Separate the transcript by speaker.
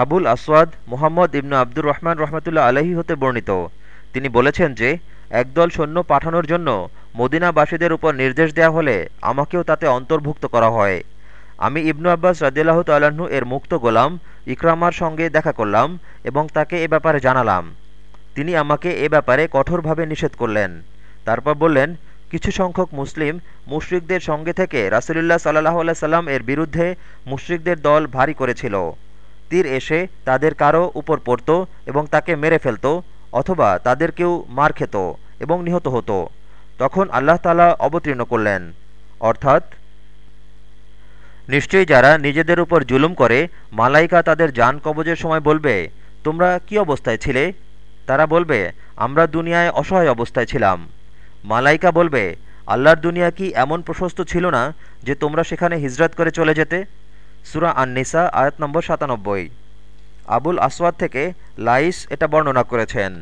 Speaker 1: আবুল আসওয়াদ মুহাম্মদ ইবনু আব্দুর রহমান রহমতুল্লা আলহী হতে বর্ণিত। তিনি বলেছেন যে, একদল সৈন্য পাঠানোর জন্য মদিনাবাসীদের উপর নির্দেশ দেয়া হলে আমাকেও তাতে অন্তর্ভুক্ত করা হয়। আমি ইবনু আব্বাস রাজিয়াল্লাহ তাল্লাহ্ন এর মুক্ত গোলাম, ইকরামার সঙ্গে দেখা করলাম এবং তাকে এ ব্যাপারে জানালাম। তিনি আমাকে এ ব্যাপারে কঠোরভাবে নিষেধ করলেন। তারপর বললেন, কিছু সংখ্যক মুসলিম মুশরিকদের সঙ্গে থেকে রাসুলুল্লাহ সাল্লাহ আল্লাহ সাল্লাম এর বিরুদ্ধে মুশরিকদের দল ভারী করেছিল। তীর এসে তাদের কারও উপর পড়ত এবং তাকে মেরে ফেলত অথবা তাদের কেউ মার খেত এবং নিহত হতো। তখন আল্লাহ তালা অবতীর্ণ করলেন। অর্থাৎ নিশ্চয়ই যারা নিজেদের উপর জুলুম করে, মালাইকা তাদের যান কবজের সময় বলবে, তোমরা কি অবস্থায় ছিলে? তারা বলবে, আমরা দুনিয়ায় অসহায় অবস্থায় ছিলাম। মালাইকা বলবে, আল্লাহর দুনিয়া কি এমন প্রশস্ত ছিল না যে তোমরা সেখানে হিজরত করে চলে যেতে? সুরা আননিসা আয়াত নম্বর সাতানব্বই। আবুল আসওয়াদ থেকে লাইস এটা বর্ণনা করেছেন।